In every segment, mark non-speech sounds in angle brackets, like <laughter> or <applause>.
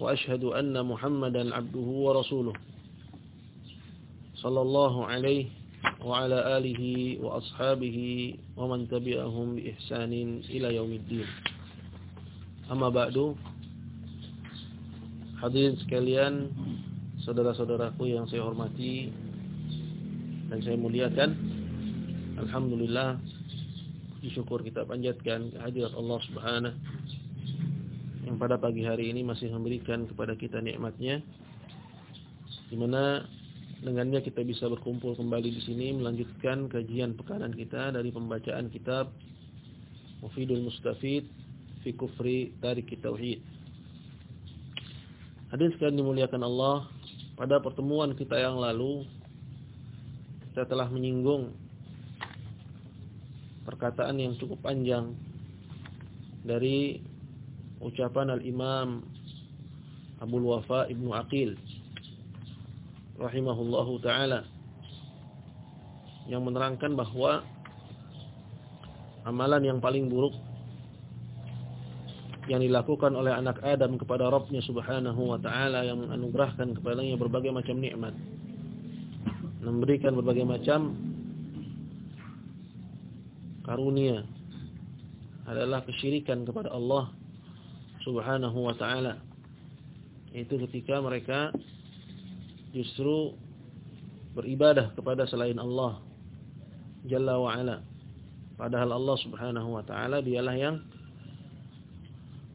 وأشهد أن محمدا عبده ورسوله صلى الله عليه وعلى آله وأصحابه ومن تبعهم بإحسان إلى يوم الدين أما بعد hadirin sekalian saudara-saudaraku yang saya hormati dan saya muliakan Alhamdulillah syukur kita panjatkan kehadirat Allah Subhanahu yang pada pagi hari ini masih memberikan kepada kita nikmatnya di mana dengannya kita bisa berkumpul kembali di sini melanjutkan kajian pekanan kita dari pembacaan kitab Mufidul Mustafid fi Kufri Tarik Tauhid. Hadirin sekalian dimuliakan Allah, pada pertemuan kita yang lalu kita telah menyinggung perkataan yang cukup panjang dari ucapan al-Imam Abu Wafa Ibnu Aqil rahimahullahu taala yang menerangkan bahwa amalan yang paling buruk yang dilakukan oleh anak Adam kepada Rabbnya subhanahu wa ta'ala yang menganugerahkan kepadanya berbagai macam nikmat memberikan berbagai macam karunia adalah kesyirikan kepada Allah subhanahu wa ta'ala. Itu ketika mereka justru beribadah kepada selain Allah Jalla wa'ala. Padahal Allah subhanahu wa ta'ala dialah yang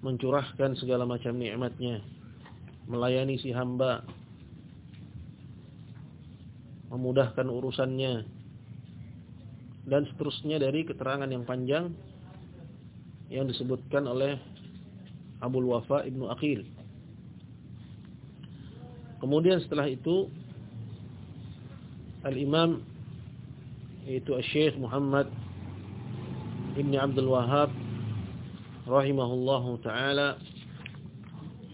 mencurahkan segala macam nikmatnya. Melayani si hamba. Memudahkan urusannya. Dan seterusnya dari keterangan yang panjang yang disebutkan oleh Abul Wafa Ibnu Aqil. Kemudian setelah itu Al-Imam yaitu Syekh Muhammad Ibn Abdul Wahab rahimahullahu taala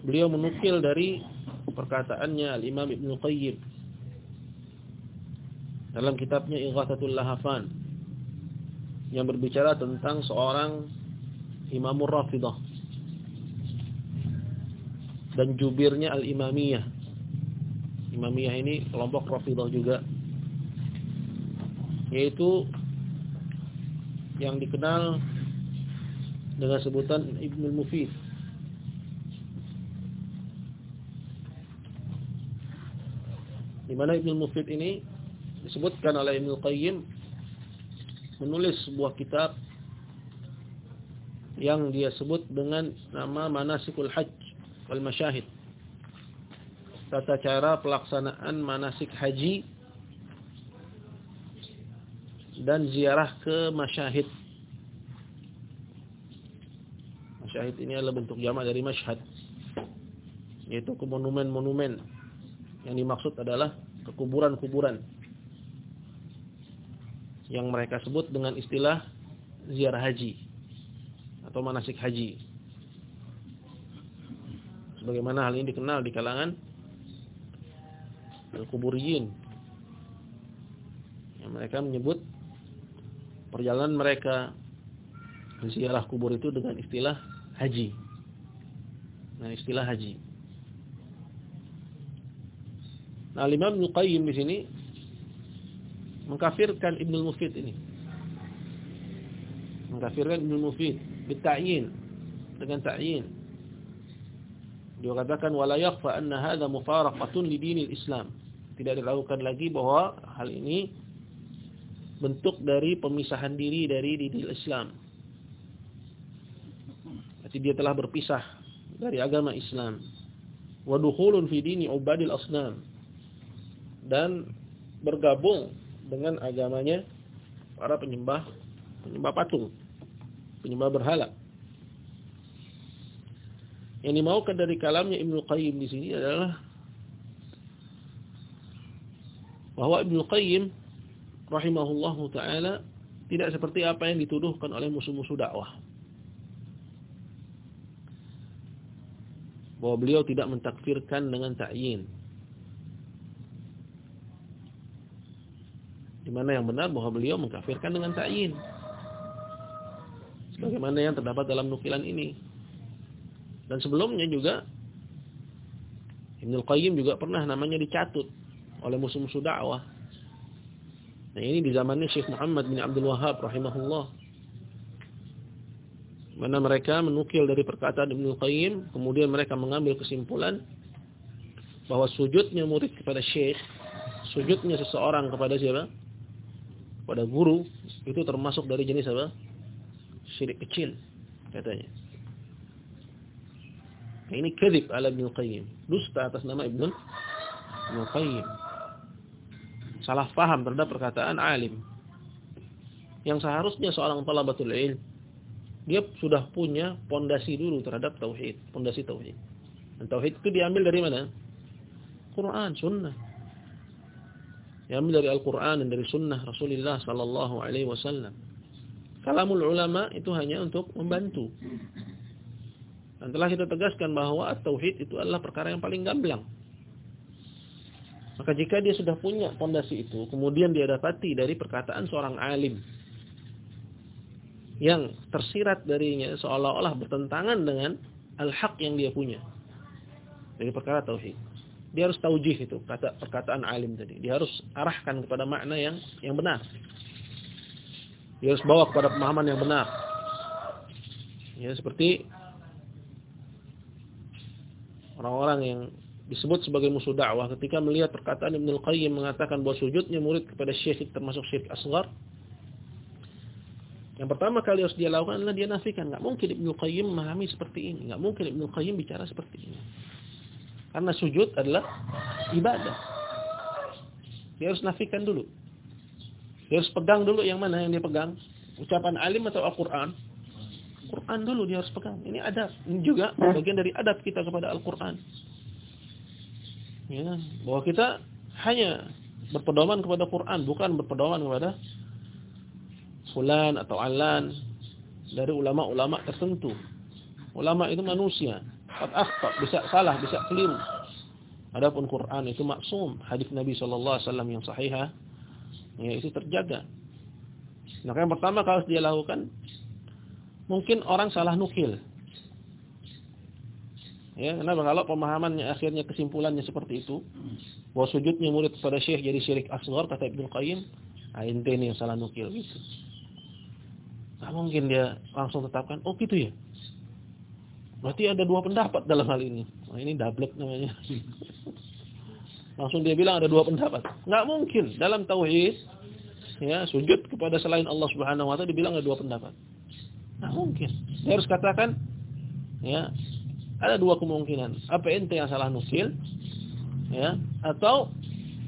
beliau menukil dari perkataannya Al-Imam Ibnu Qayyim dalam kitabnya Ighathatul Lahafan yang berbicara tentang seorang Imamur Rafidah dan jubirnya Al-Imamiyah. Imamiyah ini kelompok Rafidah juga. Yaitu yang dikenal dengan sebutan Ibnul Mufid. Di mana Ibnul Mufid ini disebutkan oleh Ibnul Qayyim menulis sebuah kitab yang dia sebut dengan nama Manasikul Hajj wal Masyahid. Tata cara pelaksanaan manasik haji dan ziarah ke masyahid. Masyahid ini adalah bentuk jamak dari masyhad. Yaitu ke monumen-monumen. Yang dimaksud adalah ke kuburan-kuburan. Yang mereka sebut dengan istilah ziarah haji atau manasik haji. Sebagaimana hal ini dikenal di kalangan al-kuburiyin. Yang mereka menyebut perjalanan mereka ziarah kubur itu dengan istilah haji. Nah, istilah haji. Nah, Imam Qayyim di sini mengkafirkan Ibnu Mufid ini. Mengkafirkan Ibnu Mufid bita'yin dengan ta'yin. Dia katakan wala yakhfa anna hadha mufaraqatun li dinil Islam. Tidak diragukan lagi bahwa hal ini bentuk dari pemisahan diri dari dinil Islam. Berarti dia telah berpisah dari agama Islam. Wa dukhulun fi dini ubadil asnam. Dan bergabung dengan agamanya para penyembah penyembah patung, penyembah berhala. Yang dimaukan dari kalamnya Ibnu Qayyim di sini adalah bahwa Ibnu Qayyim rahimahullahu taala tidak seperti apa yang dituduhkan oleh musuh-musuh dakwah. Bahwa beliau tidak mentakfirkan dengan ta'yin. Di mana yang benar bahwa beliau mengkafirkan dengan ta'yin. Sebagaimana yang terdapat dalam nukilan ini. Dan sebelumnya juga Ibnu Qayyim juga pernah namanya dicatut oleh musuh-musuh dakwah. Nah ini di zamannya Syekh Muhammad bin Abdul Wahab rahimahullah. Mana mereka menukil dari perkataan Ibnu Qayyim, kemudian mereka mengambil kesimpulan bahwa sujudnya murid kepada syekh, sujudnya seseorang kepada siapa? Pada guru, itu termasuk dari jenis apa? Syirik kecil, katanya. Nah, ini kedip ala Ibnu Qayyim. Dusta atas nama Ibnu Qayyim salah paham terhadap perkataan alim. Yang seharusnya seorang talabatul ilm dia sudah punya pondasi dulu terhadap tauhid, pondasi tauhid. Dan tauhid itu diambil dari mana? Quran, sunnah. Diambil dari Al-Quran dan dari sunnah Rasulullah sallallahu alaihi wasallam. Kalamul ulama itu hanya untuk membantu. Dan telah kita tegaskan bahwa tauhid itu adalah perkara yang paling gamblang. Maka jika dia sudah punya fondasi itu, kemudian dia dapati dari perkataan seorang alim yang tersirat darinya seolah-olah bertentangan dengan al-haq yang dia punya dari perkara tauhid. Dia harus taujih itu kata perkataan alim tadi. Dia harus arahkan kepada makna yang yang benar. Dia harus bawa kepada pemahaman yang benar. Ya seperti orang-orang yang disebut sebagai musuh dakwah ketika melihat perkataan Ibnu Qayyim mengatakan bahwa sujudnya murid kepada syekh termasuk syirik asghar. Yang pertama kali harus dia lakukan adalah dia nafikan, enggak mungkin Ibnu Qayyim memahami seperti ini, enggak mungkin Ibnu Qayyim bicara seperti ini. Karena sujud adalah ibadah. Dia harus nafikan dulu. Dia harus pegang dulu yang mana yang dia pegang? Ucapan alim atau Al-Qur'an? Quran dulu dia harus pegang. Ini adab. Ini juga bagian dari adab kita kepada Al-Qur'an ya, bahwa kita hanya berpedoman kepada Quran, bukan berpedoman kepada fulan atau alan dari ulama-ulama tertentu. Ulama itu manusia, akhta, bisa salah, bisa keliru. Adapun Quran itu maksum, hadis Nabi sallallahu alaihi wasallam yang sahih, ya itu terjaga. Maka yang pertama kalau dia lakukan mungkin orang salah nukil. Ya, kenapa kalau pemahamannya akhirnya kesimpulannya seperti itu, bahwa sujudnya murid kepada syekh jadi syirik asghar kata Ibnu Qayyim, ah ente yang salah nukil gitu. Nah, mungkin dia langsung tetapkan, oh gitu ya. Berarti ada dua pendapat dalam hal ini. Nah, ini double namanya. <laughs> langsung dia bilang ada dua pendapat. Enggak mungkin dalam tauhid ya sujud kepada selain Allah Subhanahu wa taala dibilang ada dua pendapat. Nah, mungkin. Dia harus katakan ya ada dua kemungkinan. Apa ente yang salah nukil? Ya, atau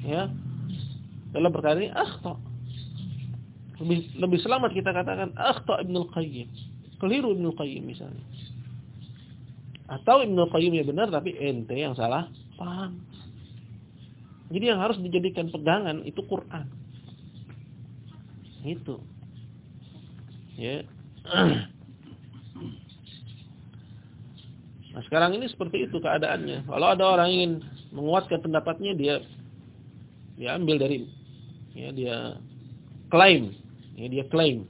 ya dalam perkara ini akhta. Lebih lebih selamat kita katakan akhta Ibnu Qayyim. Keliru Ibnu Qayyim misalnya. Atau Ibnu Qayyim ya benar tapi ente yang salah paham. Jadi yang harus dijadikan pegangan itu Quran. Itu. Ya. Nah, sekarang ini seperti itu keadaannya. Kalau ada orang ingin menguatkan pendapatnya dia dia ambil dari ya dia klaim, ya dia klaim.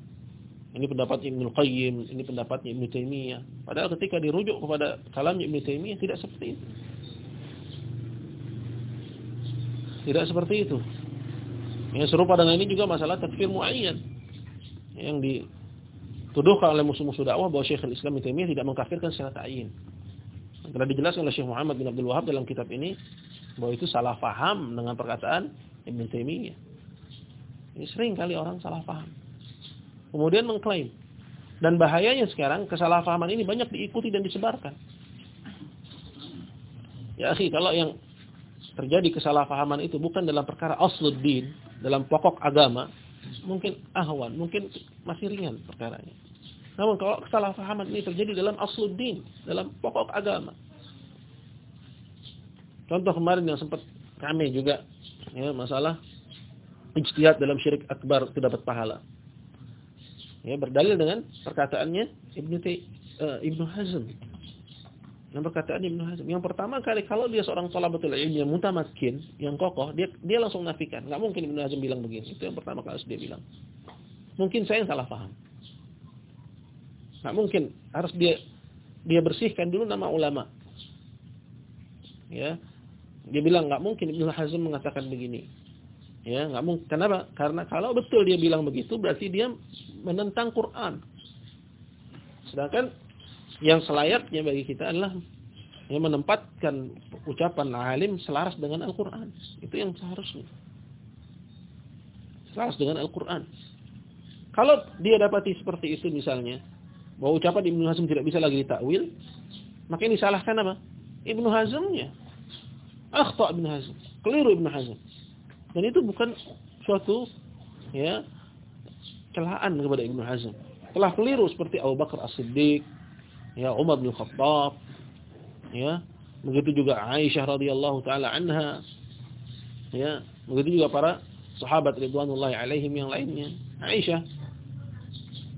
Ini pendapat Ibnu Qayyim, ini pendapatnya Ibnu Taimiyah. Padahal ketika dirujuk kepada kalamnya Ibnu Taimiyah tidak seperti itu. Tidak seperti itu. Yang serupa dengan ini juga masalah takfir muayyan yang dituduhkan oleh musuh-musuh dakwah bahwa Syekhul Islam Ibnu Taimiyah tidak mengkafirkan secara ta'yin. Telah dijelaskan oleh Syekh Muhammad bin Abdul Wahab dalam kitab ini bahwa itu salah faham dengan perkataan Ibn Taimiyah. Ini sering kali orang salah faham. Kemudian mengklaim. Dan bahayanya sekarang kesalahpahaman ini banyak diikuti dan disebarkan. Ya sih kalau yang terjadi kesalahpahaman itu bukan dalam perkara asluddin, dalam pokok agama, mungkin ahwan, mungkin masih ringan perkaranya. Namun kalau kesalahpahaman ini terjadi dalam asluddin, dalam pokok agama. Contoh kemarin yang sempat kami juga ya masalah ijtihad dalam syirik akbar itu dapat pahala. Ya, berdalil dengan perkataannya Ibnu uh, Ibnu Hazm. Yang perkataan Ibnu Hazm. Yang pertama kali kalau dia seorang talabatul ilmi yang mutamakin, yang kokoh, dia dia langsung nafikan. Enggak mungkin Ibnu Hazm bilang begini. Itu yang pertama kali dia bilang. Mungkin saya yang salah paham. Enggak mungkin. Harus dia dia bersihkan dulu nama ulama. Ya. Dia bilang enggak mungkin Ibnu Hazm mengatakan begini. Ya, enggak mungkin. Kenapa? Karena kalau betul dia bilang begitu berarti dia menentang Quran. Sedangkan yang selayaknya bagi kita adalah yang menempatkan ucapan alim selaras dengan Al-Quran. Itu yang seharusnya. Selaras dengan Al-Quran. Kalau dia dapati seperti itu misalnya, bahwa ucapan Ibnu Hazm tidak bisa lagi ditakwil, maka ini salahkan apa? Ibnu Hazmnya. Akhta Ibnu Hazm. Keliru Ibnu Hazm. Dan itu bukan suatu ya celaan kepada Ibnu Hazm. Telah keliru seperti Abu Bakar As-Siddiq, ya Umar bin Khattab, ya begitu juga Aisyah radhiyallahu taala anha, ya begitu juga para sahabat ridwanullahi alaihim yang lainnya. Aisyah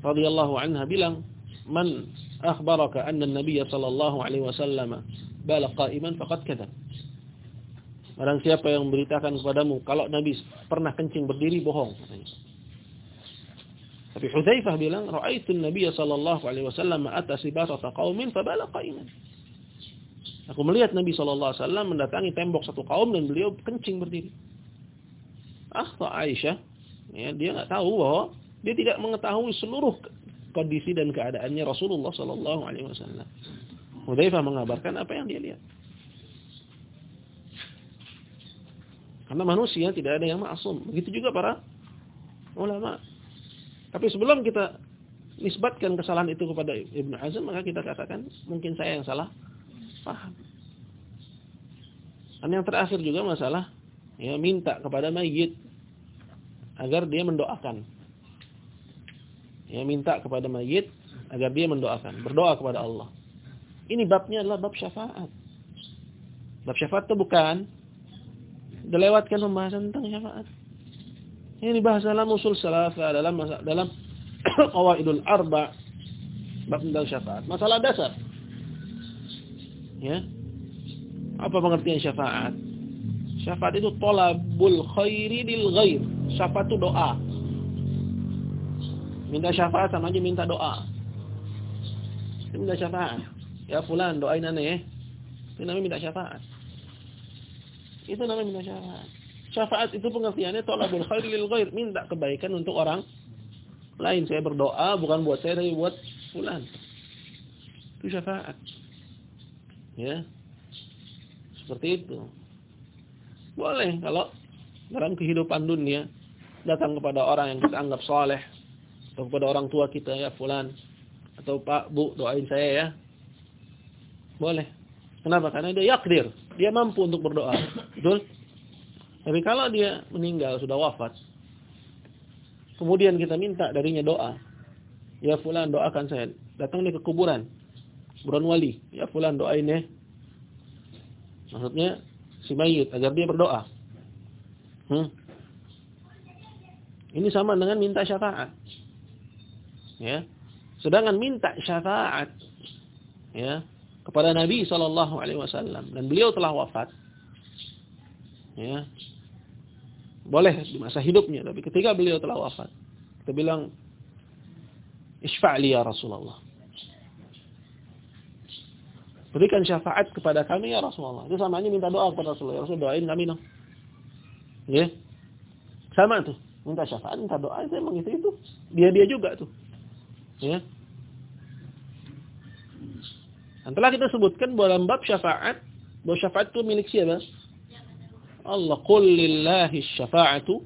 radhiyallahu anha bilang, "Man akhbaraka anna an-nabiy sallallahu alaihi wasallam bala qa'iman faqad kadzab." Barang siapa yang memberitakan kepadamu kalau Nabi pernah kencing berdiri bohong katanya. Tapi Hudzaifah bilang, "Ra'aitu an-nabiy sallallahu alaihi wasallam ata sibata qaumin fabala qa'iman." Aku melihat Nabi sallallahu alaihi wasallam mendatangi tembok satu kaum dan beliau kencing berdiri. Ah, Aisyah, ya, dia enggak tahu bahwa dia tidak mengetahui seluruh kondisi dan keadaannya Rasulullah sallallahu alaihi wasallam. Hudzaifah mengabarkan apa yang dia lihat. Karena manusia tidak ada yang maksum. Begitu juga para ulama. Tapi sebelum kita nisbatkan kesalahan itu kepada Ibnu Hazm, maka kita katakan mungkin saya yang salah paham. Dan yang terakhir juga masalah ya minta kepada mayit agar dia mendoakan. Ya minta kepada mayit agar dia mendoakan, berdoa kepada Allah. Ini babnya adalah bab syafaat. Bab syafaat itu bukan dilewatkan pembahasan tentang syafaat. Ini dibahas dalam usul salafah, dalam dalam <coughs> qawaidul arba bab tentang syafaat. Masalah dasar. Ya. Apa pengertian syafaat? Syafaat itu tolabul khairi lil ghair. Syafaat itu doa. Minta syafaat sama aja minta doa. Itu minta syafaat. Ya fulan doain aneh ya. Itu namanya minta syafaat. Itu namanya minta syafaat. Syafaat itu pengertiannya tolabul khair lil ghair, minta kebaikan untuk orang lain. Saya berdoa bukan buat saya tapi buat fulan. Itu syafaat. Ya. Seperti itu. Boleh kalau dalam kehidupan dunia datang kepada orang yang kita anggap soleh atau kepada orang tua kita ya fulan atau Pak Bu doain saya ya. Boleh. Kenapa? Karena dia yakdir, dia mampu untuk berdoa. Betul? Tapi kalau dia meninggal sudah wafat, kemudian kita minta darinya doa, ya fulan doakan saya, datang ke kuburan, kuburan wali, ya fulan doain ya. Maksudnya si mayit agar dia berdoa. Hmm. Ini sama dengan minta syafaat. Ya. Sedangkan minta syafaat ya kepada Nabi wasallam dan beliau telah wafat. Ya. Boleh di masa hidupnya, tapi ketika beliau telah wafat, kita bilang, Isfa'li ya Rasulullah. Berikan syafaat kepada kami ya Rasulullah. Itu samanya minta doa kepada Rasulullah. Ya Rasul doain kami dong. Ya. Sama tuh. Minta syafaat, minta doa. Itu emang itu, itu. Dia-dia juga tuh. Ya. Dan telah kita sebutkan dalam bab syafaat. Bahwa syafaat itu milik siapa? Allah qul lillahi syafa'atu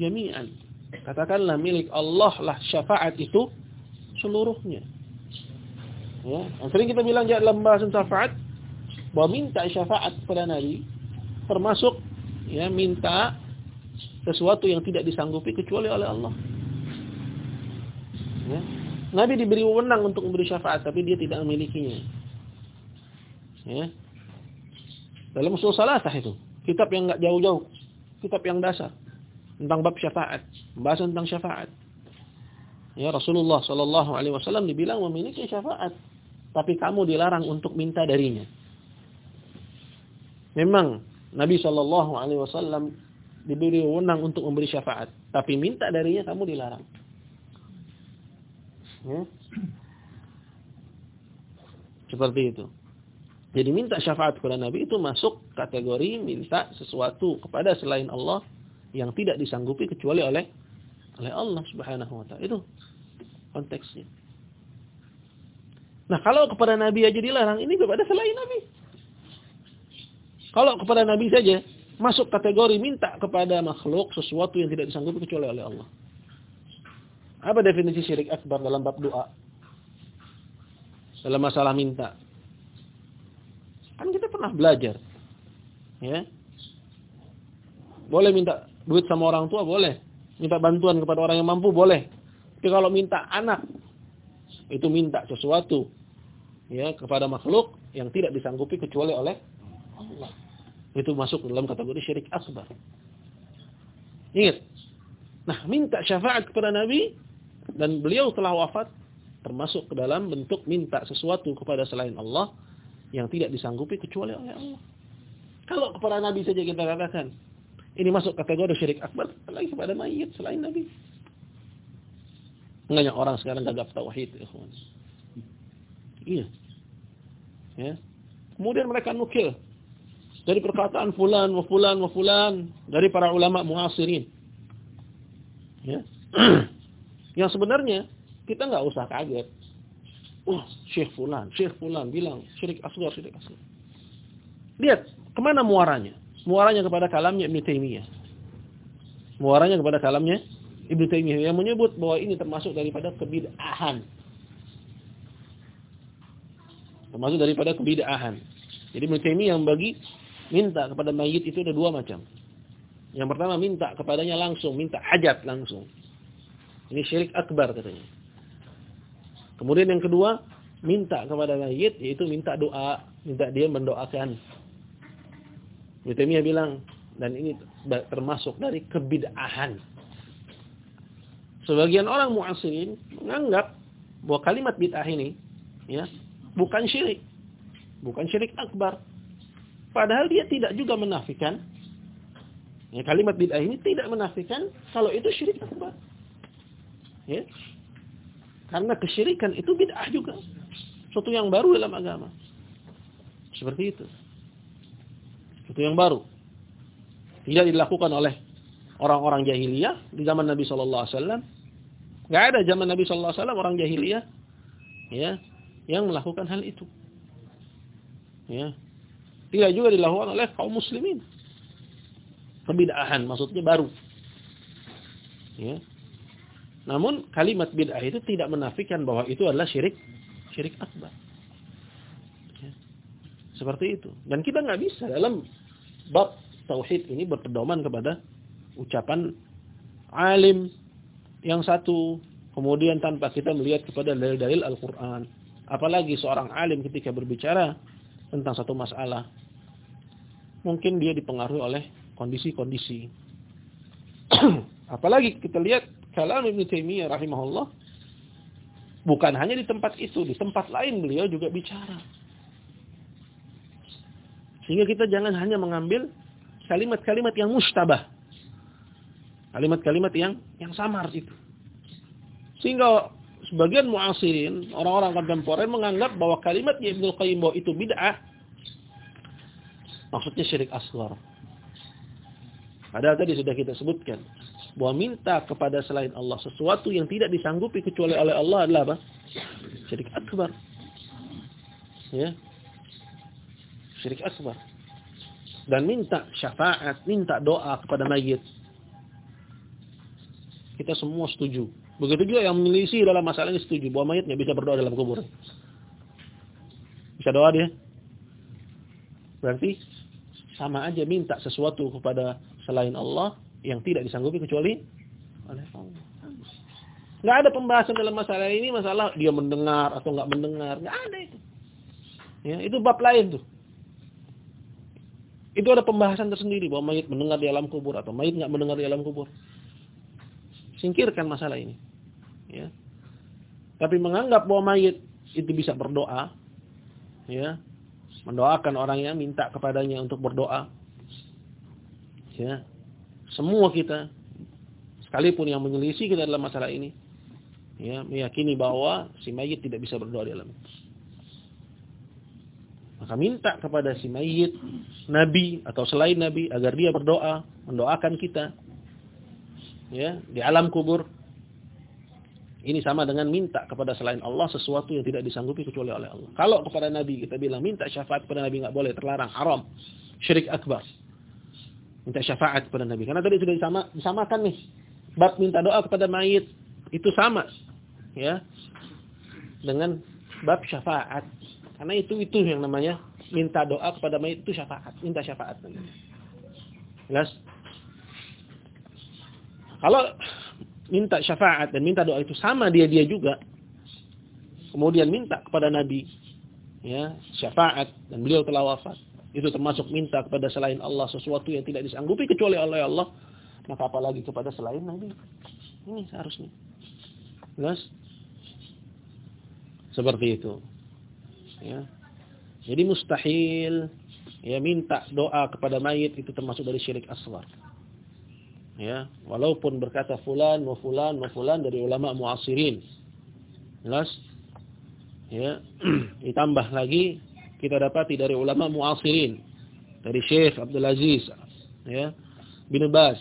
jami'an. Katakanlah milik Allah lah syafaat itu seluruhnya. Ya, yang sering kita bilang dalam bahasan syafaat bahwa minta syafaat kepada Nabi termasuk ya minta sesuatu yang tidak disanggupi kecuali oleh Allah. Ya. Nabi diberi wewenang untuk memberi syafaat tapi dia tidak memilikinya. Ya. Dalam usul salatah itu, kitab yang enggak jauh-jauh, kitab yang dasar tentang bab syafaat, membahas tentang syafaat. Ya Rasulullah Shallallahu alaihi wasallam dibilang memiliki syafaat, tapi kamu dilarang untuk minta darinya. Memang Nabi Shallallahu alaihi wasallam diberi wewenang untuk memberi syafaat, tapi minta darinya kamu dilarang. Ya. Seperti itu. Jadi minta syafaat kepada Nabi itu masuk kategori minta sesuatu kepada selain Allah yang tidak disanggupi kecuali oleh oleh Allah Subhanahu wa taala. Itu konteksnya. Nah, kalau kepada Nabi aja dilarang, ini kepada selain Nabi. Kalau kepada Nabi saja masuk kategori minta kepada makhluk sesuatu yang tidak disanggupi kecuali oleh Allah. Apa definisi syirik akbar dalam bab doa? Dalam masalah minta. Pernah belajar. Ya. Boleh minta duit sama orang tua, boleh. Minta bantuan kepada orang yang mampu, boleh. Tapi kalau minta anak, itu minta sesuatu ya kepada makhluk yang tidak disanggupi kecuali oleh Allah. Itu masuk dalam kategori syirik akbar. Ingat. Nah, minta syafaat kepada Nabi dan beliau telah wafat termasuk ke dalam bentuk minta sesuatu kepada selain Allah yang tidak disanggupi kecuali oleh Allah. Kalau kepada Nabi saja kita katakan ini masuk kategori syirik akbar, lagi kepada mayit selain Nabi. Banyak orang sekarang gagap tauhid, ikhwan. Iya. Ya. Kemudian mereka nukil dari perkataan fulan wa fulan fulan dari para ulama muasirin. Ya. <clears throat> Yang sebenarnya kita nggak usah kaget. Oh, Syekh Fulan, Syekh Fulan bilang syirik asgar, syirik asgar. Lihat, ke mana muaranya? Muaranya kepada kalamnya Ibn Taimiyah. Muaranya kepada kalamnya Ibn Taimiyah yang menyebut bahwa ini termasuk daripada kebid'ahan. Termasuk daripada kebid'ahan. Jadi Ibn Taimiyah yang bagi minta kepada mayit itu ada dua macam. Yang pertama minta kepadanya langsung, minta hajat langsung. Ini syirik akbar katanya. Kemudian yang kedua, minta kepada mayit yaitu minta doa, minta dia mendoakan. Ibnu bilang dan ini termasuk dari kebid'ahan. Sebagian orang muasirin menganggap bahwa kalimat bid'ah ini ya, bukan syirik. Bukan syirik akbar. Padahal dia tidak juga menafikan ya, kalimat bid'ah ini tidak menafikan kalau itu syirik akbar. Ya. Karena kesyirikan itu bid'ah juga. Suatu yang baru dalam agama. Seperti itu. Suatu yang baru. Tidak dilakukan oleh orang-orang jahiliyah di zaman Nabi sallallahu alaihi. Enggak ada zaman Nabi wasallam orang jahiliyah ya yang melakukan hal itu. Ya. Tidak juga dilakukan oleh kaum muslimin. Kebid'ahan maksudnya baru. Ya. Namun kalimat bid'ah itu tidak menafikan bahwa itu adalah syirik syirik akbar. Ya. Seperti itu. Dan kita nggak bisa dalam bab tauhid ini berpedoman kepada ucapan alim yang satu, kemudian tanpa kita melihat kepada dalil-dalil Al-Qur'an. Apalagi seorang alim ketika berbicara tentang satu masalah, mungkin dia dipengaruhi oleh kondisi-kondisi. <clears throat> Apalagi kita lihat kalam Ibn Taimiyah rahimahullah bukan hanya di tempat itu, di tempat lain beliau juga bicara. Sehingga kita jangan hanya mengambil kalimat-kalimat yang mustabah. Kalimat-kalimat yang yang samar itu. Sehingga sebagian muasirin, orang-orang kontemporer menganggap bahwa kalimat Ibnu Qayyim bahwa itu bid'ah maksudnya syirik asghar. Padahal tadi sudah kita sebutkan bahwa minta kepada selain Allah sesuatu yang tidak disanggupi kecuali oleh Allah adalah apa? Syirik akbar. Ya. Syirik akbar. Dan minta syafaat, minta doa kepada mayit. Kita semua setuju. Begitu juga yang menyelisih dalam masalah ini setuju bahwa mayit nggak bisa berdoa dalam kubur. Bisa doa dia? Berarti sama aja minta sesuatu kepada selain Allah yang tidak disanggupi kecuali oleh Allah. Nggak ada pembahasan dalam masalah ini masalah dia mendengar atau nggak mendengar, nggak ada itu. Ya, itu bab lain tuh. Itu ada pembahasan tersendiri bahwa mayit mendengar di alam kubur atau mayit nggak mendengar di alam kubur. Singkirkan masalah ini. Ya. Tapi menganggap bahwa mayit itu bisa berdoa, ya, mendoakan orangnya, minta kepadanya untuk berdoa, ya, semua kita, sekalipun yang menyelisih kita dalam masalah ini, ya, meyakini bahwa si mayit tidak bisa berdoa di alam. Maka minta kepada si mayit, nabi atau selain nabi agar dia berdoa, mendoakan kita, ya, di alam kubur. Ini sama dengan minta kepada selain Allah sesuatu yang tidak disanggupi kecuali oleh Allah. Kalau kepada Nabi kita bilang minta syafaat kepada Nabi nggak boleh, terlarang, haram, syirik akbar minta syafaat kepada Nabi. Karena tadi sudah disama, disamakan nih. Bab minta doa kepada mayit itu sama ya dengan bab syafaat. Karena itu itu yang namanya minta doa kepada mayit itu syafaat, minta syafaat. Jelas? Kalau minta syafaat dan minta doa itu sama dia-dia juga. Kemudian minta kepada Nabi ya, syafaat dan beliau telah wafat itu termasuk minta kepada selain Allah sesuatu yang tidak disanggupi kecuali oleh Allah, maka apalagi kepada selain Nabi. Ini seharusnya. Jelas? Seperti itu. Ya. Jadi mustahil ya minta doa kepada mayit itu termasuk dari syirik asghar. Ya, walaupun berkata fulan wa fulan wa fulan dari ulama muasirin. Jelas? Ya, <clears throat> ditambah lagi kita dapati dari ulama muasirin. Dari Syekh Abdul Aziz ya bin Bas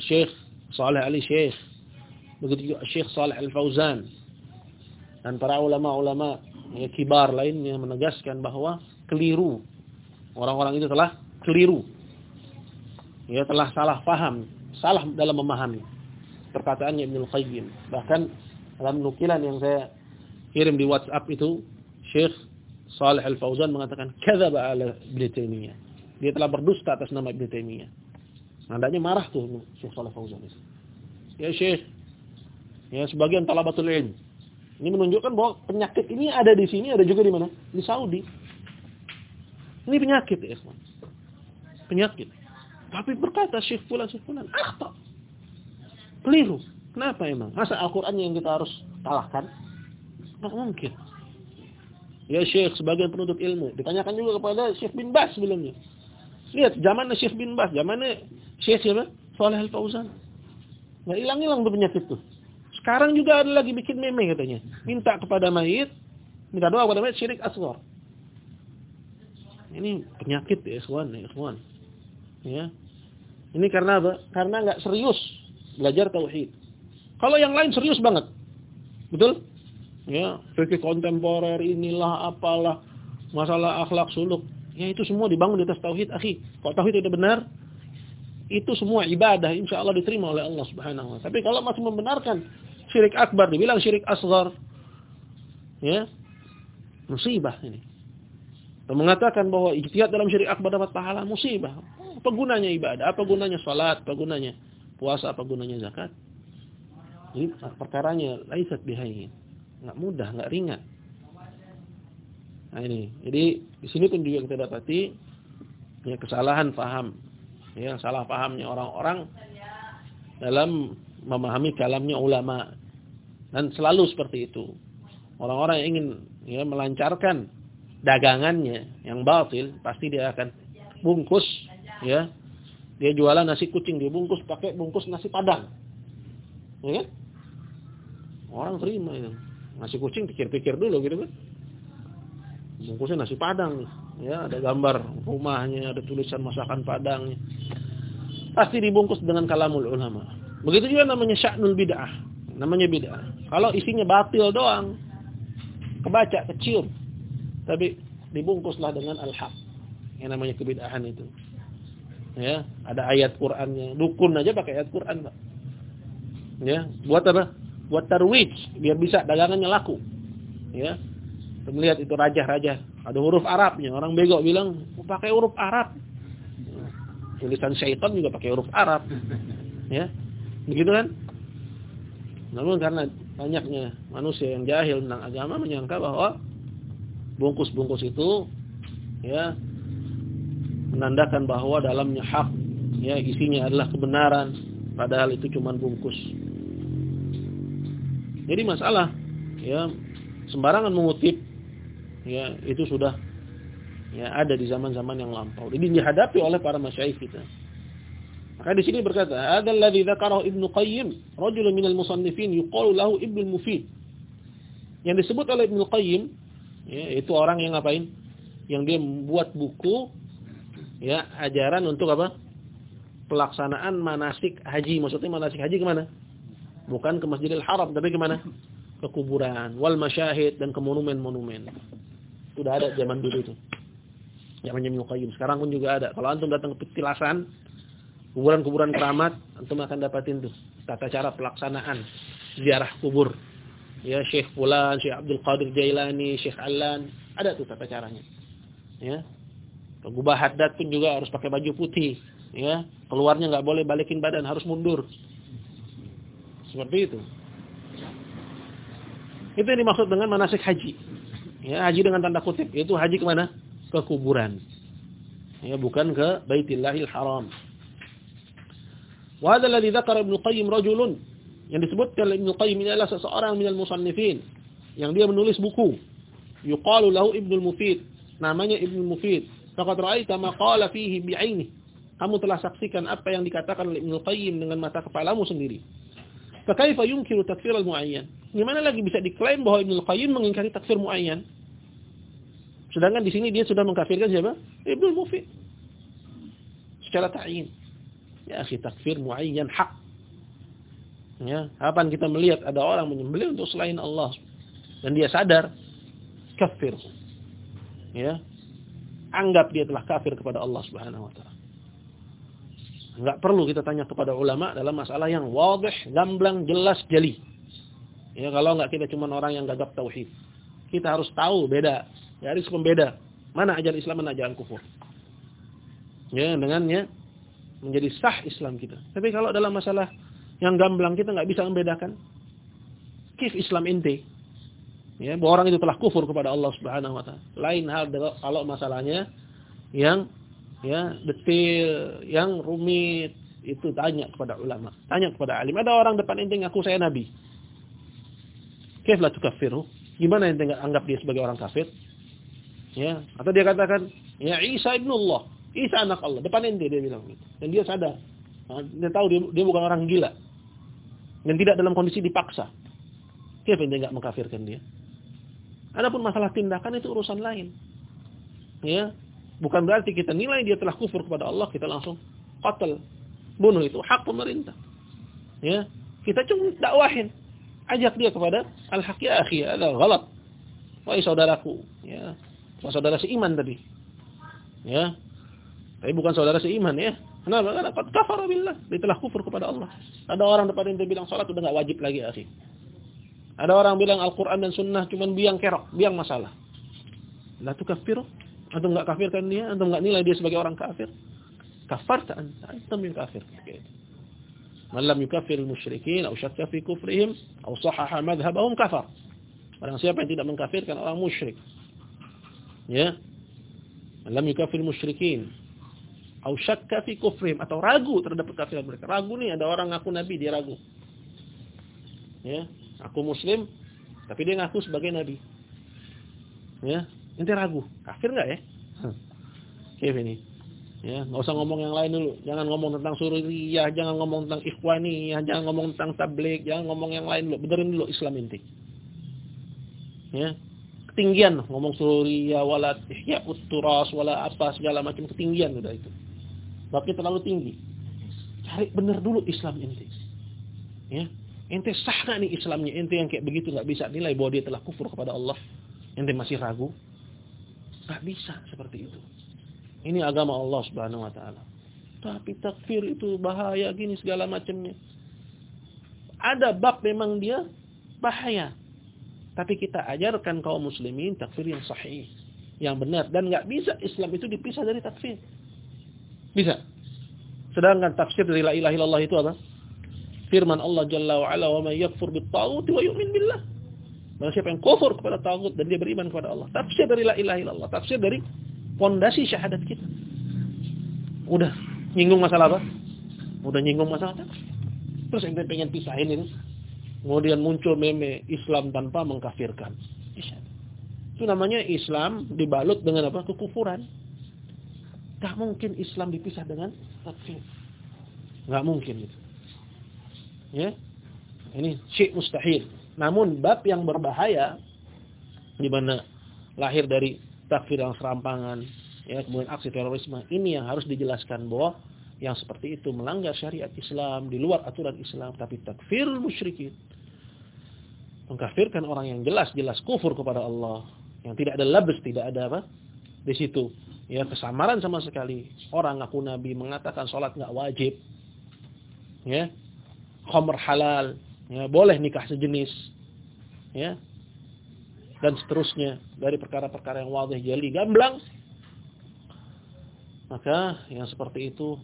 Syekh Saleh Ali Syekh begitu juga Syekh Saleh Al Fauzan dan para ulama-ulama ya, kibar lainnya menegaskan bahwa keliru. Orang-orang itu telah keliru. Ya telah salah paham salah dalam memahami perkataannya Ibnu Qayyim bahkan dalam nukilan yang saya kirim di WhatsApp itu Syekh Salih Al-Fauzan mengatakan kadzaba ala Ibnu Taimiyah. Dia telah berdusta atas nama Ibnu Taimiyah. Nadanya marah tuh Syekh Salih Fauzan itu. Ya Syekh, ya sebagian talabatul ilm. Ini menunjukkan bahwa penyakit ini ada di sini, ada juga di mana? Di Saudi. Ini penyakit ya, ikhwan. Penyakit. Tapi berkata Syekh fulan Syekh fulan, akhta. Keliru. Kenapa emang? Masa Al-Qur'an yang kita harus kalahkan? Tidak mungkin. Ya Syekh sebagian penuntut ilmu. Ditanyakan juga kepada Syekh bin Bas sebelumnya. Lihat zaman Syekh bin Bas, zamannya Syekh siapa? Saleh Al-Fauzan. Nggak hilang-hilang tuh penyakit tuh. Sekarang juga ada lagi bikin meme katanya. Minta kepada mayit, minta doa kepada mayit syirik asghar. Ini penyakit ya, ikhwan, ya, ikhwan. Ya. Ini karena apa? Karena nggak serius belajar tauhid. Kalau yang lain serius banget. Betul? Ya fikih kontemporer inilah apalah masalah akhlak suluk. Ya itu semua dibangun di atas tauhid akhi. Kalau tauhid itu benar itu semua ibadah insya Allah diterima oleh Allah Subhanahu wa tapi kalau masih membenarkan syirik akbar dibilang syirik asghar ya musibah ini. Dan mengatakan bahwa ijtihad dalam syirik akbar dapat pahala musibah. Apa gunanya ibadah? Apa gunanya salat? Apa gunanya puasa? Apa gunanya zakat? Ini perkaranya laisat bihayin nggak mudah, nggak ringan. Nah ini, jadi di sini pun juga kita dapati ya kesalahan paham, ya salah pahamnya orang-orang dalam memahami kalamnya ulama. Dan selalu seperti itu. Orang-orang yang ingin ya melancarkan dagangannya yang batil pasti dia akan bungkus ya. Dia jualan nasi kucing dia bungkus pakai bungkus nasi padang. Ya kan? Orang terima itu Nasi kucing pikir-pikir dulu gitu kan. Bungkusnya nasi padang Ya, ada gambar rumahnya, ada tulisan masakan padang. Pasti dibungkus dengan kalamul ulama. Begitu juga namanya sya'nul bid'ah. Namanya bid'ah. Kalau isinya batil doang, kebaca, kecium. Tapi dibungkuslah dengan al-haq. Yang namanya kebid'ahan itu. Ya, ada ayat Qur'annya. Dukun aja pakai ayat Qur'an, Pak. Ya, buat apa? Buat tarwij biar bisa dagangannya laku. Ya. Melihat itu raja-raja, ada huruf Arabnya. Orang bego bilang, pakai huruf Arab. Tulisan syaitan juga pakai huruf Arab. Ya. Begitu kan? Namun karena banyaknya manusia yang jahil tentang agama menyangka bahwa bungkus-bungkus itu ya menandakan bahwa dalamnya hak ya isinya adalah kebenaran padahal itu cuma bungkus jadi masalah ya sembarangan mengutip ya itu sudah ya ada di zaman-zaman yang lampau jadi dihadapi oleh para masyayikh kita maka di sini berkata ada alladzi dzakarahu Ibnu Qayyim rajulun minal musannifin yuqalu lahu Ibnu Mufid yang disebut oleh Ibnu Qayyim ya itu orang yang ngapain yang dia membuat buku ya ajaran untuk apa? Pelaksanaan manasik haji. Maksudnya manasik haji ke mana? Bukan ke Masjidil Haram, tapi ke mana? Ke kuburan, wal masyahid dan ke monumen-monumen. Sudah ada zaman dulu itu. Zamannya Ibnu Qayyim. Sekarang pun juga ada. Kalau antum datang ke petilasan, kuburan-kuburan keramat, antum akan dapatin tuh tata cara pelaksanaan ziarah kubur. Ya Syekh Fulan, Syekh Abdul Qadir Jailani, Syekh Alan, ada tuh tata caranya. Ya, Gubah haddad pun juga harus pakai baju putih, ya. Keluarnya nggak boleh balikin badan, harus mundur. Seperti itu. Itu yang dimaksud dengan manasik haji. Ya, haji dengan tanda kutip, itu haji ke mana? Ke kuburan. Ya, bukan ke Baitillahil Haram. Wa hadha alladhi dzakara Ibnu Qayyim rajulun yang disebutkan oleh Ibnu Qayyim ini adalah seseorang minal musannifin yang dia menulis buku. Yuqalu lahu Ibnu Mufid. Namanya Ibnu Mufid. Faqad ra'aita ma qala fihi bi'aini. Kamu telah saksikan apa yang dikatakan oleh Ibnu Qayyim dengan mata kepalamu sendiri. Yunkiru takfir al-muayyan? Gimana lagi bisa diklaim bahwa Ibnu Qayyim mengingkari takfir muayyan? Sedangkan di sini dia sudah mengkafirkan siapa? Ibnu Mufid. Secara ta'yin. Ya, akhi takfir muayyan hak. Ya, kapan kita melihat ada orang menyembelih untuk selain Allah dan dia sadar kafir. Ya, anggap dia telah kafir kepada Allah Subhanahu wa taala. Enggak perlu kita tanya kepada ulama dalam masalah yang wadih, gamblang, jelas, jeli. Ya kalau enggak kita cuma orang yang gagap tauhid. Kita harus tahu beda, garis pembeda mana ajaran Islam mana ajaran kufur. Ya, dengannya menjadi sah Islam kita. Tapi kalau dalam masalah yang gamblang kita enggak bisa membedakan. Kif Islam inti? ya bahwa orang itu telah kufur kepada Allah Subhanahu wa taala. Lain hal kalau masalahnya yang ya detail, yang rumit itu tanya kepada ulama, tanya kepada alim. Ada orang depan ente ngaku saya nabi. Kaiflah tukaffiru? Gimana ente anggap dia sebagai orang kafir? Ya, atau dia katakan, ya Isa ibnu Allah, Isa anak Allah. Depan ente dia bilang gitu. Dan dia sadar. Nah, dia tahu dia, dia bukan orang gila. Dan tidak dalam kondisi dipaksa. Kenapa ente enggak mengkafirkan dia? Adapun masalah tindakan itu urusan lain. Ya, bukan berarti kita nilai dia telah kufur kepada Allah kita langsung qatal, bunuh itu hak pemerintah. Ya, kita cuma dakwahin, ajak dia kepada al-haq ya akhi, ada galat. Wahai saudaraku, ya. Wah, saudara seiman tadi. Ya. Tapi bukan saudara seiman ya. Kenapa? Karena qad kafara billah, dia telah kufur kepada Allah. Ada orang depan yang bilang salat udah enggak wajib lagi akhi. Ada orang bilang Al-Quran dan Sunnah cuma biang kerok, biang masalah. La tukaffiru? Atau enggak kafirkan dia? Atau enggak nilai dia sebagai orang kafir? Kafarta anta, antum yang kafir. Man lam yukaffir al-musyrikin atau syakka fi kufrihim atau sahaha madhhabahum kafar. Orang siapa yang tidak mengkafirkan orang musyrik. Ya. Man lam al-musyrikin atau syakka fi kufrihim atau ragu terhadap kekafiran mereka. Ragu nih ada orang ngaku nabi dia ragu. Ya, Aku muslim, tapi dia ngaku sebagai nabi. Ya, ente ragu, kafir enggak ya? Kayak ini. Ya, enggak usah ngomong yang lain dulu. Jangan ngomong tentang suriyah, jangan ngomong tentang ikhwaniyah, jangan ngomong tentang tabligh, jangan ngomong yang lain dulu. Benerin dulu Islam inti. Ya. Ketinggian ngomong suriyah wala ihya uturas wala apa segala macam ketinggian udah itu. Babnya terlalu tinggi. Cari bener dulu Islam inti. Ya. Ente sah gak nih Islamnya? Ente yang kayak begitu gak bisa nilai bahwa dia telah kufur kepada Allah. Ente masih ragu? Gak bisa seperti itu. Ini agama Allah subhanahu wa ta'ala. Tapi takfir itu bahaya gini segala macamnya. Ada bab memang dia bahaya. Tapi kita ajarkan kaum muslimin takfir yang sahih. Yang benar. Dan gak bisa Islam itu dipisah dari takfir. Bisa. Sedangkan tafsir dari la ilaha illallah itu apa? firman Allah Jalla wa Ala, "Wa may yakfur bit-taghut wa yu'min billah." Barang siapa yang kufur kepada tagut dan dia beriman kepada Allah. Tafsir dari la ilaha illallah, tafsir dari fondasi syahadat kita. Udah nyinggung masalah apa? Udah nyinggung masalah apa? Terus ente pengen pisahin ini. Kemudian muncul meme Islam tanpa mengkafirkan. Itu namanya Islam dibalut dengan apa? Kekufuran. Gak mungkin Islam dipisah dengan takfir. Gak mungkin itu. Ya. Ini syik mustahil. Namun bab yang berbahaya di mana lahir dari takfir yang serampangan, ya kemudian aksi terorisme, ini yang harus dijelaskan bahwa yang seperti itu melanggar syariat Islam di luar aturan Islam tapi takfir musyrikin. Mengkafirkan orang yang jelas-jelas kufur kepada Allah yang tidak ada labes tidak ada apa di situ. Ya kesamaran sama sekali. Orang ngaku nabi mengatakan sholat nggak wajib. Ya khamr halal ya boleh nikah sejenis ya dan seterusnya dari perkara-perkara yang wadih jeli gamblang maka yang seperti itu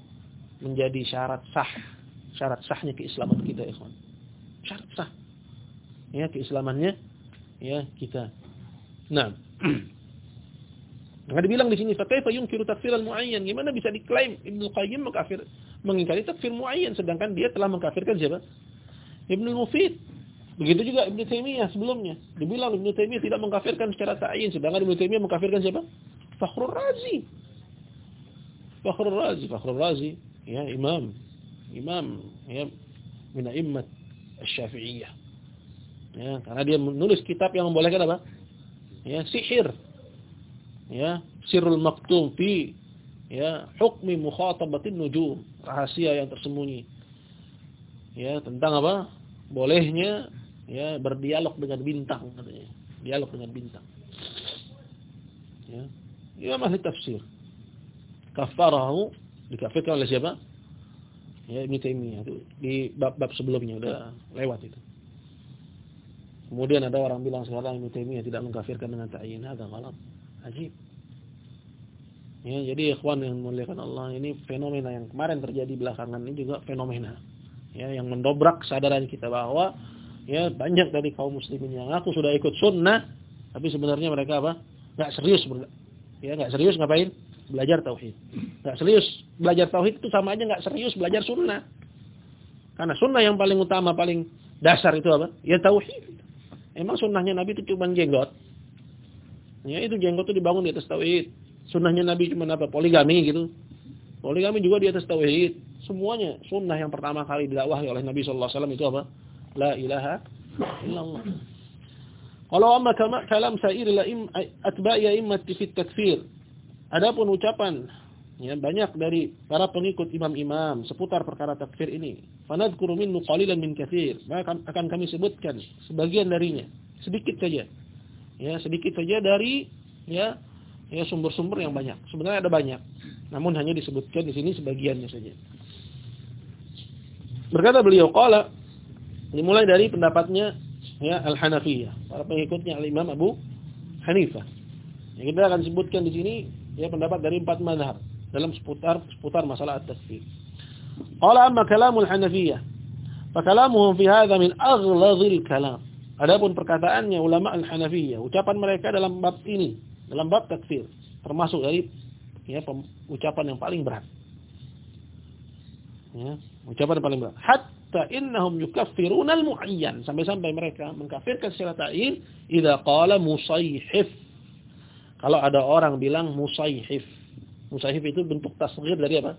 menjadi syarat sah syarat sahnya keislaman kita ikhwan syarat sah ya keislamannya ya kita nah <clears throat> Maka dibilang di sini fakaifa yunkiru takfiran muayyan? Gimana bisa diklaim Ibnu Qayyim mengkafir mengingkari takfir muayyan sedangkan dia telah mengkafirkan siapa? Ibnu Mufid. Begitu juga Ibnu Taimiyah sebelumnya. Dibilang Ibnu Taimiyah tidak mengkafirkan secara ta'yin sedangkan Ibnu Taimiyah mengkafirkan siapa? Fakhrul Razi. Fakhrul Razi, Fakhrul Razi, ya imam. Imam ya min a'immat Asy-Syafi'iyah. Ya, karena dia menulis kitab yang membolehkan apa? Ya, sihir. Ya, Sirrul Maktum fi ya, hukmi mukhatabatin nujum, rahasia yang tersembunyi. Ya, tentang apa? Bolehnya ya berdialog dengan bintang katanya. Dialog dengan bintang. Ya. Ini ahli tafsir. Kafarahu dikafirkan oleh siapa? Ya Ibnu Taimiyah itu di bab-bab sebelumnya udah lewat itu. Kemudian ada orang bilang sekarang Ibnu Taimiyah tidak mengkafirkan dengan ta'yin, ada ghalat. Ajib. Ya, jadi ikhwan yang memuliakan Allah, ini fenomena yang kemarin terjadi belakangan ini juga fenomena ya yang mendobrak kesadaran kita bahwa ya banyak dari kaum muslimin yang aku sudah ikut sunnah tapi sebenarnya mereka apa? Nggak serius ya nggak serius ngapain? Belajar tauhid. Nggak serius belajar tauhid itu sama aja nggak serius belajar sunnah. Karena sunnah yang paling utama paling dasar itu apa? Ya tauhid. Emang sunnahnya nabi itu cuma jenggot. Ya itu jenggot itu dibangun di atas tauhid. Sunnahnya nabi cuma apa? Poligami gitu. Poligami juga di atas tauhid Semuanya sunnah yang pertama kali didakwahi oleh Nabi sallallahu alaihi wasallam itu apa? La ilaha illallah. Kalau amma kalam sa'ir la im atba'i immat fi takfir. Adapun ucapan ya banyak dari para pengikut imam-imam seputar perkara takfir ini. Fanadhkuru minnu qalilan min katsir. Maka akan kami sebutkan sebagian darinya, sedikit saja. Ya, sedikit saja dari ya ya sumber-sumber yang banyak. Sebenarnya ada banyak. Namun hanya disebutkan di sini sebagiannya saja. Berkata beliau qala dimulai dari pendapatnya ya Al-Hanafiyah, para pengikutnya Al-Imam Abu Hanifah. Yang kita akan sebutkan di sini ya pendapat dari empat mazhab dalam seputar seputar masalah at-tasfir. Qala amma kalamul Hanafiyah, fa kalamuhum fi hadha min aghlazil kalam. Adapun perkataannya ulama Al-Hanafiyah, ucapan mereka dalam bab ini, dalam bab takfir, termasuk dari ya ucapan yang paling berat. Ya, ucapan paling berat. Hatta innahum yukaffiruna al-mu'ayyan. Sampai-sampai mereka mengkafirkan secara ta'in idza qala musayhif. Kalau ada orang bilang musayhif. Musayhif itu bentuk tasghir dari apa?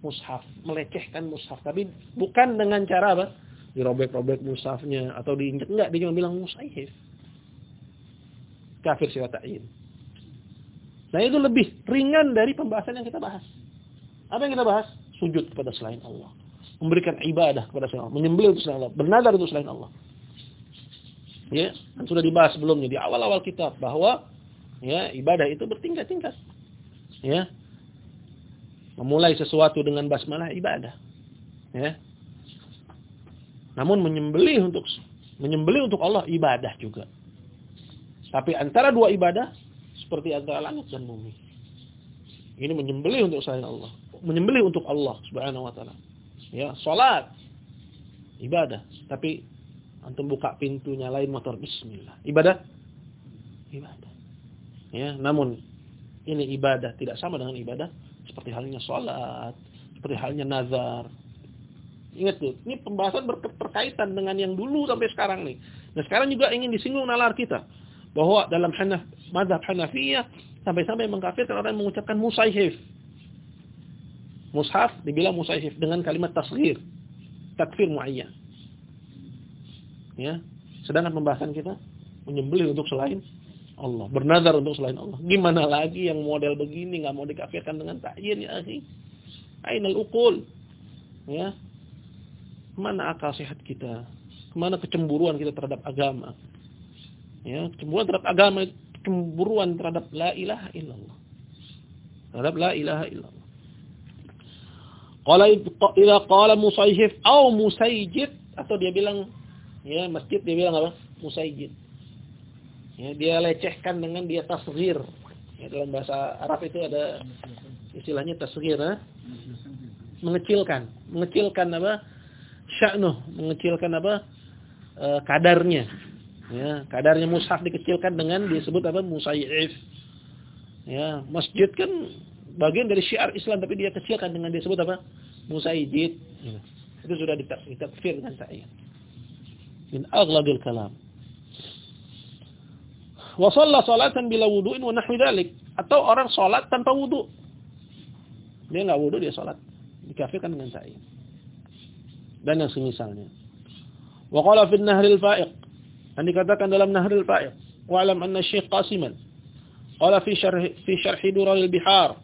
Mushaf, melecehkan mushaf, tapi bukan dengan cara apa? Dirobek-robek mushafnya atau diinjak enggak, dia cuma bilang musayhif. Kafir secara ta'in. Nah itu lebih ringan dari pembahasan yang kita bahas. Apa yang kita bahas? sujud kepada selain Allah, memberikan ibadah kepada selain Allah, menyembelih untuk selain Allah, bernadar untuk selain Allah. Ya, kan sudah dibahas sebelumnya di awal-awal kitab bahwa ya ibadah itu bertingkat-tingkat. Ya. Memulai sesuatu dengan basmalah ibadah. Ya. Namun menyembelih untuk menyembelih untuk Allah ibadah juga. Tapi antara dua ibadah seperti antara langit dan bumi. Ini menyembelih untuk selain Allah menyembelih untuk Allah Subhanahu wa taala. Ya, salat. Ibadah. Tapi antum buka pintu nyalain motor bismillah. Ibadah? Ibadah. Ya, namun ini ibadah tidak sama dengan ibadah seperti halnya sholat, seperti halnya nazar. Ingat tuh, ini pembahasan berkaitan dengan yang dulu sampai sekarang nih. Nah sekarang juga ingin disinggung nalar kita. Bahwa dalam Hanaf, madhab Hanafiyah, sampai-sampai mengkafirkan orang yang mengucapkan musaihif. Mushaf dibilang musaihif dengan kalimat tasghir. Takfir muayyan. Ya. Sedangkan pembahasan kita menyembelih untuk selain Allah, bernazar untuk selain Allah. Gimana lagi yang model begini nggak mau dikafirkan dengan ta'yin ya akhi? Ainal uqul. Ya. Mana akal sehat kita? Ke mana kecemburuan kita terhadap agama? Ya, kecemburuan terhadap agama, kecemburuan terhadap la ilaha illallah. Terhadap la ilaha illallah. Qala idza qala musayhif atau musayyid atau dia bilang ya masjid dia bilang apa? Musayyid. Ya, dia lecehkan dengan dia tasghir. Ya, dalam bahasa Arab itu ada istilahnya tasghir, ha? mengecilkan, mengecilkan apa? Sya'nuh, mengecilkan apa? E, kadarnya. Ya, kadarnya mushaf dikecilkan dengan disebut apa? Musayyif. Ya, masjid kan bagian dari syiar Islam tapi dia kecilkan dengan disebut apa? Musayyid. Ya. Itu sudah ditakfir dengan saya. Min aghlabil kalam wa shalla salatan bila wudu'in wa nahwi dzalik atau orang salat tanpa wudu. Dia enggak wudu dia salat. Dikafirkan dengan sa'i. Dan yang semisalnya. Wa qala fi an-nahril fa'iq. Dan dikatakan dalam nahril fa'iq. Wa alam anna Syekh Qasiman qala fi syarh fi syarh duraril bihar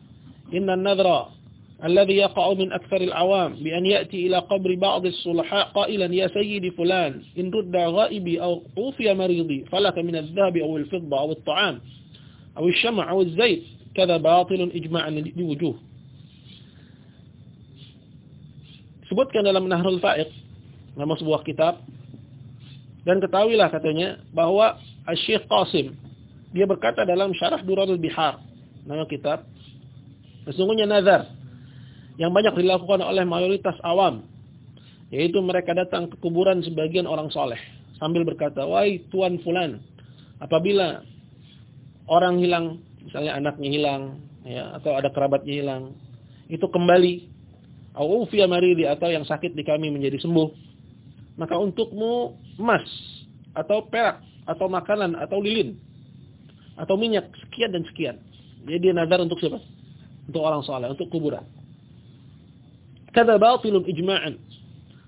inna an-nadhra الذي يقع من أكثر العوام بأن يأتي إلى قبر بعض الصلحاء قائلا يا سيدي فلان إن رد غائبي أو عوفي مريضي فلك من الذهب أو الفضة أو الطعام أو الشمع أو الزيت. كذا باطل إجماعا لوجوه. Sebutkan dalam Nahrul Fa'iq nama sebuah kitab dan ketahuilah katanya bahwa Syekh Qasim dia berkata dalam Syarah Durarul Bihar nama kitab sesungguhnya nazar yang banyak dilakukan oleh mayoritas awam yaitu mereka datang ke kuburan sebagian orang soleh sambil berkata, wahai tuan fulan, apabila orang hilang, misalnya anaknya hilang, ya, atau ada kerabatnya hilang, itu kembali, awufiya maridi atau yang sakit di kami menjadi sembuh, maka untukmu emas atau perak atau makanan atau lilin atau minyak sekian dan sekian. Jadi dia nadar untuk siapa? Untuk orang soleh, untuk kuburan. Kada batilun ijma'an.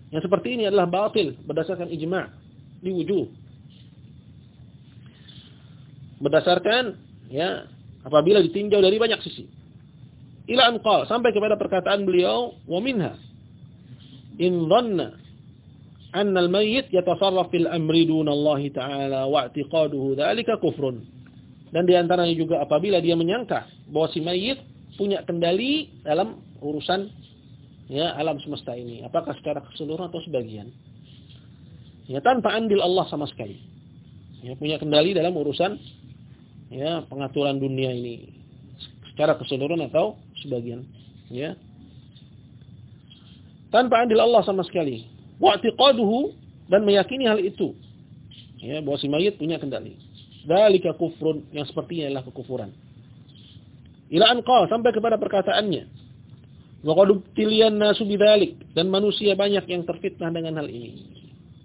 Yang seperti ini adalah batil berdasarkan ijma' di wujuh. Berdasarkan ya apabila ditinjau dari banyak sisi. Ila anqal sampai kepada perkataan beliau wa minha in dhanna anna al-mayyit yatasarraf fil amri duna taala wa i'tiqaduhu dhalika kufrun. Dan di antaranya juga apabila dia menyangka bahwa si mayit punya kendali dalam urusan ya alam semesta ini. Apakah secara keseluruhan atau sebagian? Ya tanpa andil Allah sama sekali. Ya punya kendali dalam urusan ya pengaturan dunia ini. Secara keseluruhan atau sebagian ya. Tanpa andil Allah sama sekali. Wa'tiqaduhu dan meyakini hal itu. Ya bahwa si mayit punya kendali. Dalika kufrun yang sepertinya adalah kekufuran ila anqa sampai kepada perkataannya Wa qad nasu bidzalik dan manusia banyak yang terfitnah dengan hal ini.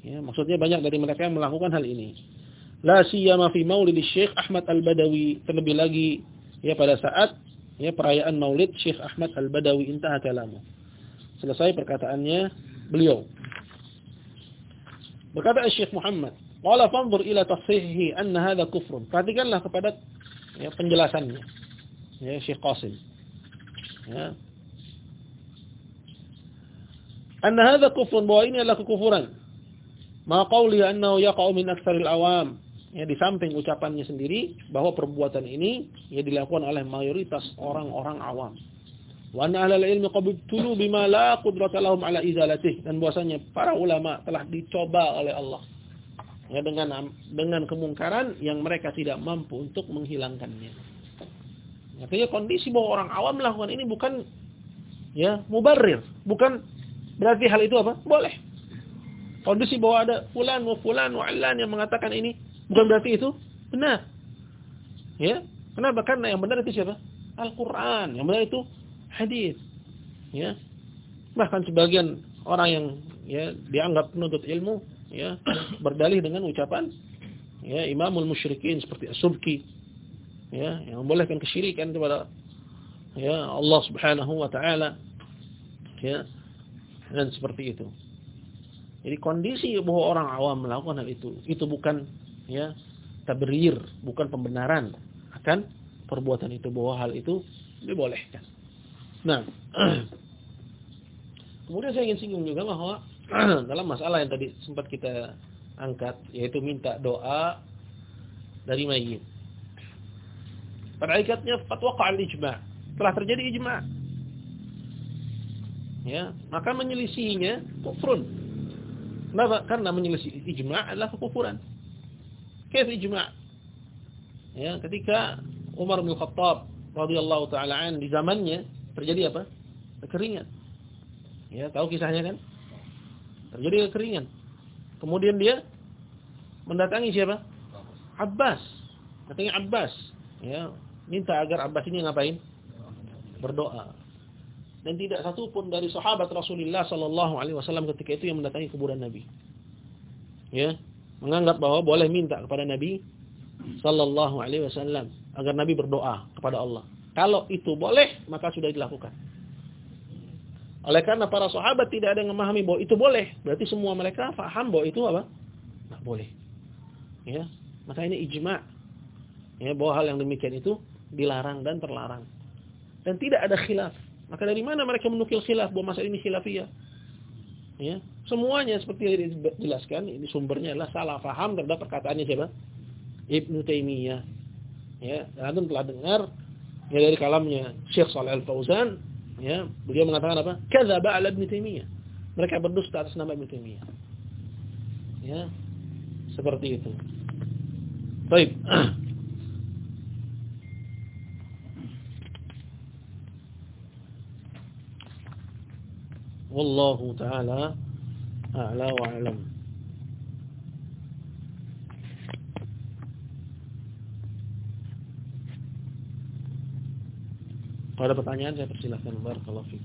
Ya, maksudnya banyak dari mereka yang melakukan hal ini. La siyama fi maulid Syekh Ahmad Al-Badawi, terlebih lagi ya pada saat ya perayaan Maulid Syekh Ahmad Al-Badawi intaha kalamu. Selesai perkataannya beliau. Berkata Syekh Muhammad, "Qala fanzur ila tashihihi anna hadha kufrun." Perhatikanlah kepada ya, penjelasannya. Ya Syekh Qasim. Ya, anna hadha kufrun bahwa ini adalah kekufuran. Ma qawli annahu yaqa'u min aktsaril awam. Ya di samping ucapannya sendiri bahwa perbuatan ini ya dilakukan oleh mayoritas orang-orang awam. Wa anna ahlal ilmi qad tulu bima la qudrata lahum ala izalatih dan bahwasanya para ulama telah dicoba oleh Allah ya dengan dengan kemungkaran yang mereka tidak mampu untuk menghilangkannya. Artinya kondisi bahwa orang awam melakukan ini bukan ya mubarrir, bukan Berarti hal itu apa? Boleh. kondisi bahwa ada fulan wa fulan wa alan yang mengatakan ini bukan berarti itu benar. Ya. Kenapa? Karena yang benar itu siapa? Al-Qur'an. Yang benar itu hadis. Ya. Bahkan sebagian orang yang ya dianggap penuntut ilmu ya <coughs> berdalih dengan ucapan ya imamul musyrikin seperti As-Subki ya yang membolehkan kesyirikan kepada ya Allah Subhanahu wa taala ya dan seperti itu. Jadi kondisi bahwa orang awam melakukan hal itu itu bukan ya tabrir, bukan pembenaran akan perbuatan itu bahwa hal itu dibolehkan. Nah, <clears throat> kemudian saya ingin singgung juga bahwa <clears throat> dalam masalah yang tadi sempat kita angkat yaitu minta doa dari mayit. Pada ikatnya fatwa al-ijma' telah terjadi ijma' ya maka menyelisihinya kufrun kenapa karena menyelisih ijma' adalah kekufuran Kaif ijma' ya ketika Umar bin Khattab radhiyallahu taala an di zamannya terjadi apa? kekeringan. Ya, tahu kisahnya kan? Terjadi kekeringan. Kemudian dia mendatangi siapa? Abbas. Datangnya Abbas, ya, minta agar Abbas ini ngapain? Berdoa. Dan tidak satu pun dari sahabat Rasulullah sallallahu alaihi wasallam ketika itu yang mendatangi kuburan Nabi. Ya, menganggap bahwa boleh minta kepada Nabi sallallahu alaihi wasallam agar Nabi berdoa kepada Allah. Kalau itu boleh, maka sudah dilakukan. Oleh karena para sahabat tidak ada yang memahami bahwa itu boleh, berarti semua mereka faham bahwa itu apa? Tidak boleh. Ya, maka ini ijma. Ya, bahwa hal yang demikian itu dilarang dan terlarang. Dan tidak ada khilaf. Maka dari mana mereka menukil khilaf bahwa masalah ini khilafiyah? Ya, semuanya seperti yang dijelaskan, ini sumbernya adalah salah faham terhadap perkataannya siapa? Ibnu Taimiyah. Ya, dan telah dengar ya dari kalamnya Syekh Shalih Al-Fauzan, ya, beliau mengatakan apa? Kadzaba 'ala Ibnu Taimiyah. Mereka berdusta atas nama Ibnu Taimiyah. Ya. Seperti itu. Baik. <clears throat> Wallahu taala a'la wa a'lam. Kalau ada pertanyaan saya persilahkan barakallahu fiik.